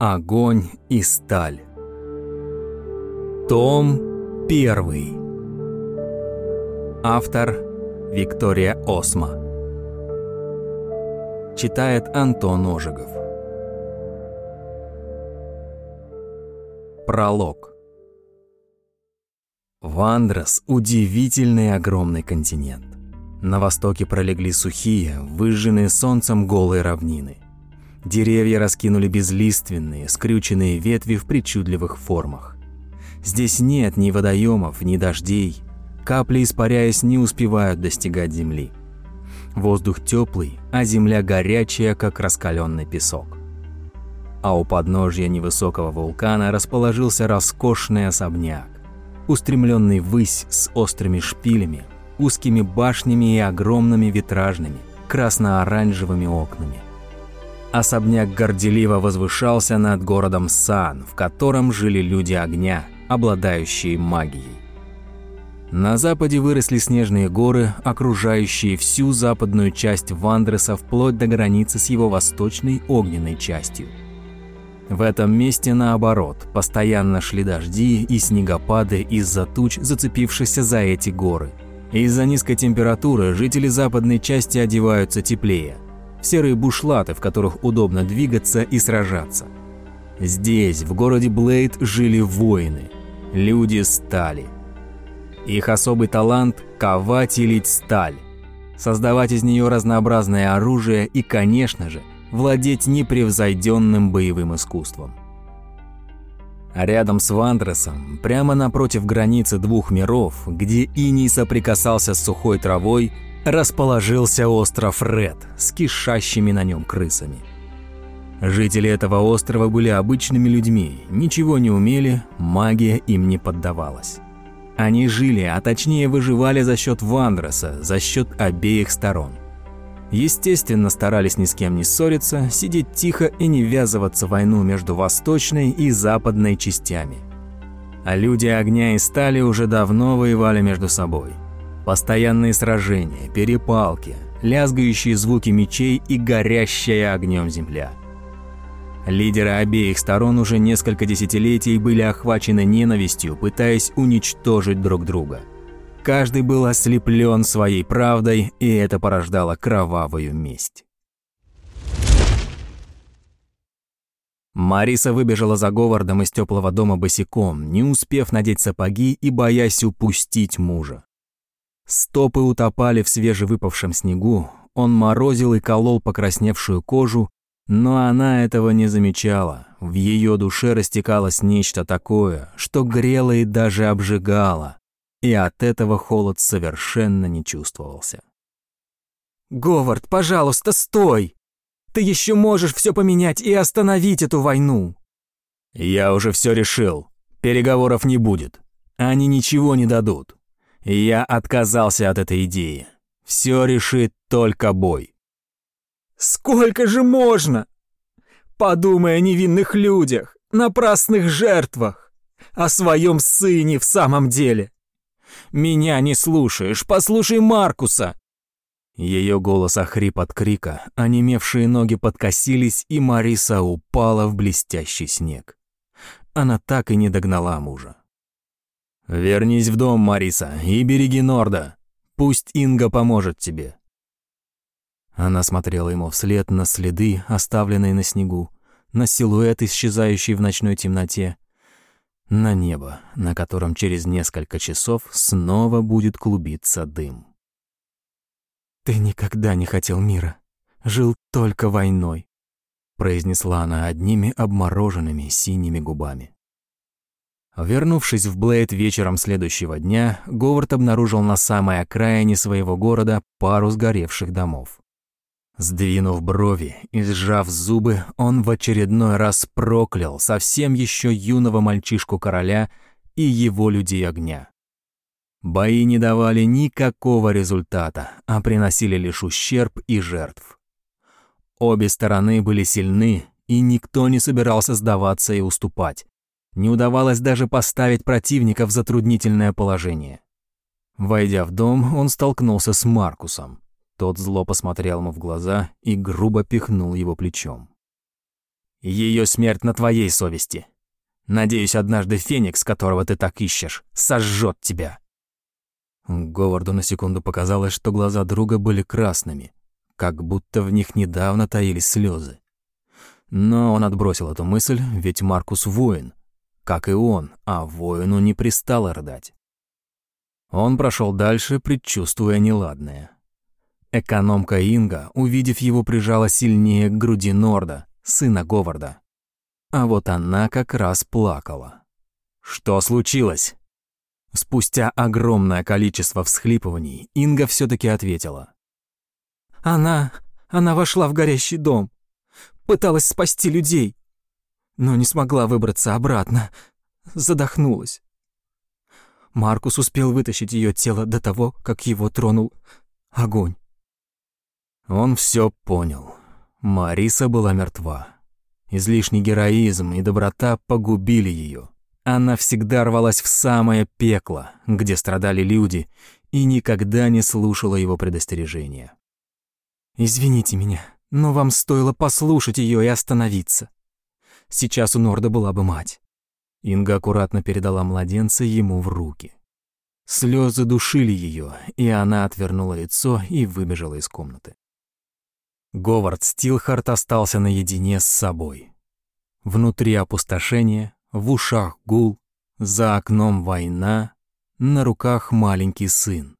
Огонь и сталь. Том 1. Автор Виктория Осма. Читает Антон Ожегов. Пролог. Вандрос – удивительный огромный континент. На востоке пролегли сухие, выжженные солнцем голые равнины. Деревья раскинули безлиственные, скрюченные ветви в причудливых формах. Здесь нет ни водоемов, ни дождей. Капли, испаряясь, не успевают достигать земли. Воздух теплый, а земля горячая, как раскаленный песок. А у подножья невысокого вулкана расположился роскошный особняк, устремленный ввысь с острыми шпилями, узкими башнями и огромными витражными, красно-оранжевыми окнами. Особняк горделиво возвышался над городом Сан, в котором жили люди огня, обладающие магией. На западе выросли снежные горы, окружающие всю западную часть Вандреса вплоть до границы с его восточной огненной частью. В этом месте, наоборот, постоянно шли дожди и снегопады из-за туч, зацепившихся за эти горы – из-за низкой температуры жители западной части одеваются теплее. Серые бушлаты, в которых удобно двигаться и сражаться. Здесь, в городе Блейд, жили воины. Люди стали. Их особый талант – ковать и лить сталь. Создавать из нее разнообразное оружие и, конечно же, владеть непревзойденным боевым искусством. А рядом с Вандресом, прямо напротив границы двух миров, где иней соприкасался с сухой травой, расположился остров Ред с кишащими на нем крысами. Жители этого острова были обычными людьми, ничего не умели, магия им не поддавалась. Они жили, а точнее выживали за счет Вандреса, за счет обеих сторон. Естественно, старались ни с кем не ссориться, сидеть тихо и не ввязываться в войну между восточной и западной частями. А люди огня и стали уже давно воевали между собой. Постоянные сражения, перепалки, лязгающие звуки мечей и горящая огнем земля. Лидеры обеих сторон уже несколько десятилетий были охвачены ненавистью, пытаясь уничтожить друг друга – Каждый был ослеплен своей правдой, и это порождало кровавую месть. Мариса выбежала за Говардом из теплого дома босиком, не успев надеть сапоги и боясь упустить мужа. Стопы утопали в свежевыпавшем снегу, он морозил и колол покрасневшую кожу, но она этого не замечала. В ее душе растекалось нечто такое, что грело и даже обжигало и от этого холод совершенно не чувствовался. «Говард, пожалуйста, стой! Ты еще можешь все поменять и остановить эту войну!» «Я уже все решил. Переговоров не будет. Они ничего не дадут. Я отказался от этой идеи. Все решит только бой». «Сколько же можно? Подумай о невинных людях, напрасных жертвах, о своем сыне в самом деле. Меня не слушаешь, послушай Маркуса!» Ее голос охрип от крика, онемевшие ноги подкосились, и Мариса упала в блестящий снег. Она так и не догнала мужа. «Вернись в дом, Мариса, и береги Норда. Пусть Инга поможет тебе». Она смотрела ему вслед на следы, оставленные на снегу, на силуэт, исчезающий в ночной темноте, на небо, на котором через несколько часов снова будет клубиться дым. «Ты никогда не хотел мира, жил только войной», произнесла она одними обмороженными синими губами. Вернувшись в Блейд вечером следующего дня, Говард обнаружил на самой окраине своего города пару сгоревших домов. Сдвинув брови и сжав зубы, он в очередной раз проклял совсем еще юного мальчишку-короля и его людей огня. Бои не давали никакого результата, а приносили лишь ущерб и жертв. Обе стороны были сильны, и никто не собирался сдаваться и уступать. Не удавалось даже поставить противника в затруднительное положение. Войдя в дом, он столкнулся с Маркусом. Тот зло посмотрел ему в глаза и грубо пихнул его плечом. Ее смерть на твоей совести. Надеюсь, однажды Феникс, которого ты так ищешь, сожжет тебя». Говарду на секунду показалось, что глаза друга были красными, как будто в них недавно таились слезы. Но он отбросил эту мысль, ведь Маркус воин, как и он, а воину не пристало рыдать. Он прошел дальше, предчувствуя неладное. Экономка Инга, увидев его, прижала сильнее к груди Норда, сына Говарда. А вот она как раз плакала. Что случилось? Спустя огромное количество всхлипываний, Инга все таки ответила. Она... она вошла в горящий дом. Пыталась спасти людей. Но не смогла выбраться обратно. Задохнулась. Маркус успел вытащить ее тело до того, как его тронул огонь. Он все понял. Мариса была мертва. Излишний героизм и доброта погубили ее. Она всегда рвалась в самое пекло, где страдали люди, и никогда не слушала его предостережения. «Извините меня, но вам стоило послушать ее и остановиться. Сейчас у Норда была бы мать». Инга аккуратно передала младенца ему в руки. Слезы душили ее, и она отвернула лицо и выбежала из комнаты. Говард Стилхарт остался наедине с собой. Внутри опустошение, в ушах гул, за окном война, на руках маленький сын,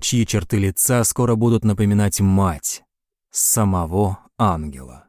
чьи черты лица скоро будут напоминать мать, самого ангела.